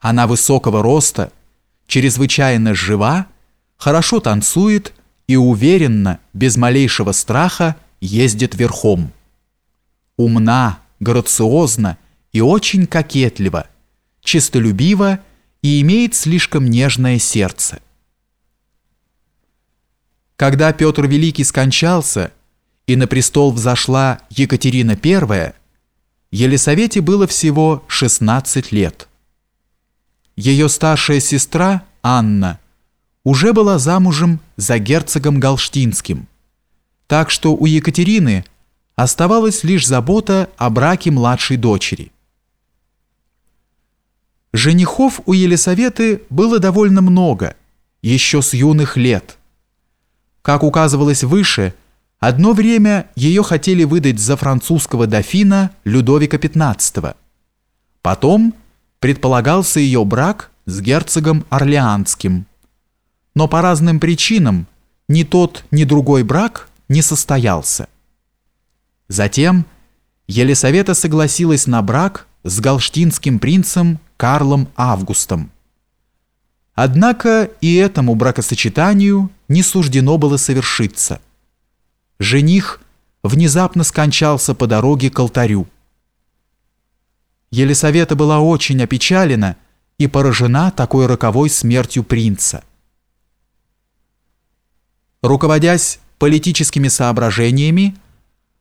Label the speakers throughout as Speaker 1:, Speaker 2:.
Speaker 1: Она высокого роста, чрезвычайно жива, хорошо танцует и уверенно, без малейшего страха, ездит верхом. Умна, грациозна и очень кокетлива, чистолюбива и имеет слишком нежное сердце. Когда Петр Великий скончался и на престол взошла Екатерина I, Елисавете было всего 16 лет. Ее старшая сестра Анна уже была замужем за герцогом Галштинским, так что у Екатерины оставалась лишь забота о браке младшей дочери. Женихов у Елисаветы было довольно много, еще с юных лет. Как указывалось выше, одно время ее хотели выдать за французского дофина Людовика XV. Потом предполагался ее брак с герцогом Орлеанским. Но по разным причинам ни тот, ни другой брак не состоялся. Затем Елисавета согласилась на брак с галштинским принцем Карлом Августом. Однако и этому бракосочетанию не суждено было совершиться. Жених внезапно скончался по дороге к алтарю. Елисавета была очень опечалена и поражена такой роковой смертью принца. Руководясь политическими соображениями,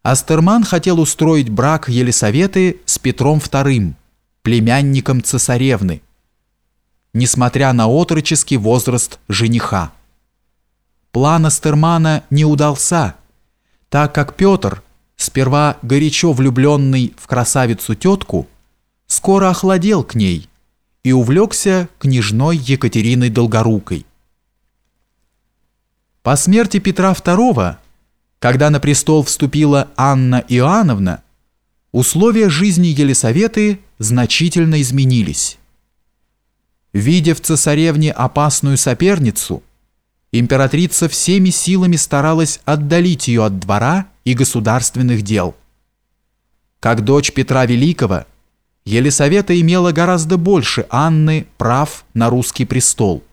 Speaker 1: Астерман хотел устроить брак Елисаветы с Петром II, племянником цесаревны, несмотря на отроческий возраст жениха. План Астермана не удался, так как Петр, сперва горячо влюбленный в красавицу тетку, скоро охладел к ней и увлекся княжной Екатериной Долгорукой. По смерти Петра II, когда на престол вступила Анна Иоанновна, условия жизни Елисаветы значительно изменились. Видя в цесаревне опасную соперницу, императрица всеми силами старалась отдалить ее от двора и государственных дел. Как дочь Петра Великого, Елисавета имела гораздо больше Анны прав на русский престол.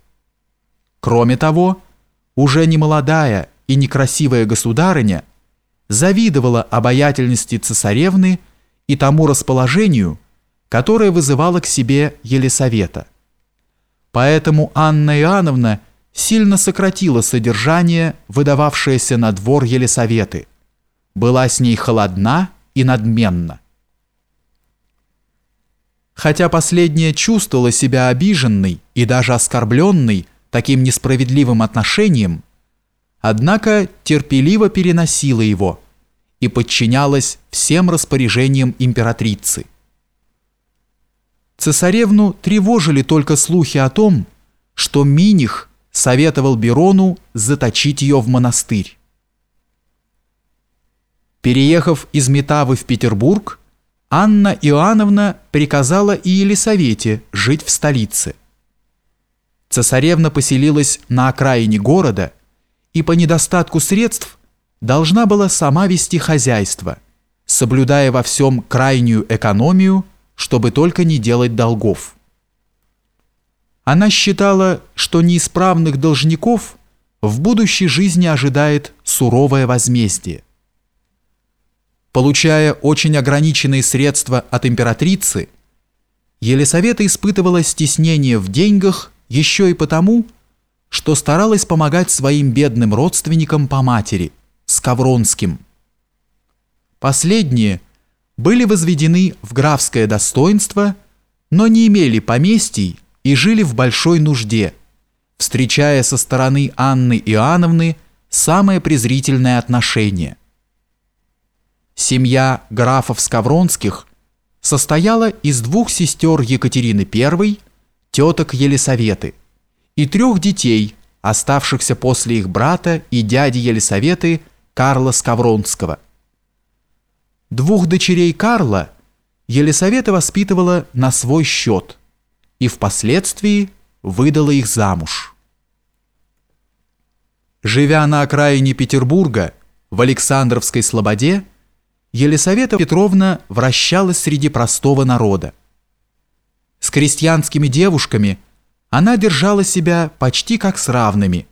Speaker 1: Кроме того, уже не молодая и некрасивая государыня завидовала обаятельности цесаревны и тому расположению, которое вызывало к себе Елисавета. Поэтому Анна Иоанновна сильно сократила содержание, выдававшееся на двор Елисаветы, была с ней холодна и надменна. Хотя последняя чувствовала себя обиженной и даже оскорбленной таким несправедливым отношением, однако терпеливо переносила его и подчинялась всем распоряжениям императрицы. Цесаревну тревожили только слухи о том, что Миних советовал Берону заточить ее в монастырь. Переехав из Метавы в Петербург, Анна Иоанновна приказала и Елисавете жить в столице. Цесаревна поселилась на окраине города и по недостатку средств должна была сама вести хозяйство, соблюдая во всем крайнюю экономию, чтобы только не делать долгов. Она считала, что неисправных должников в будущей жизни ожидает суровое возмездие. Получая очень ограниченные средства от императрицы, Елисавета испытывала стеснение в деньгах еще и потому, что старалась помогать своим бедным родственникам по матери, Скавронским. Последние были возведены в графское достоинство, но не имели поместий и жили в большой нужде, встречая со стороны Анны Иоанновны самое презрительное отношение. Семья графов Скавронских состояла из двух сестер Екатерины I, теток Елисаветы, и трех детей, оставшихся после их брата и дяди Елисаветы Карла Скавронского. Двух дочерей Карла Елисавета воспитывала на свой счет и впоследствии выдала их замуж. Живя на окраине Петербурга, в Александровской Слободе, Елисавета Петровна вращалась среди простого народа. крестьянскими девушками она держала себя почти как с равными,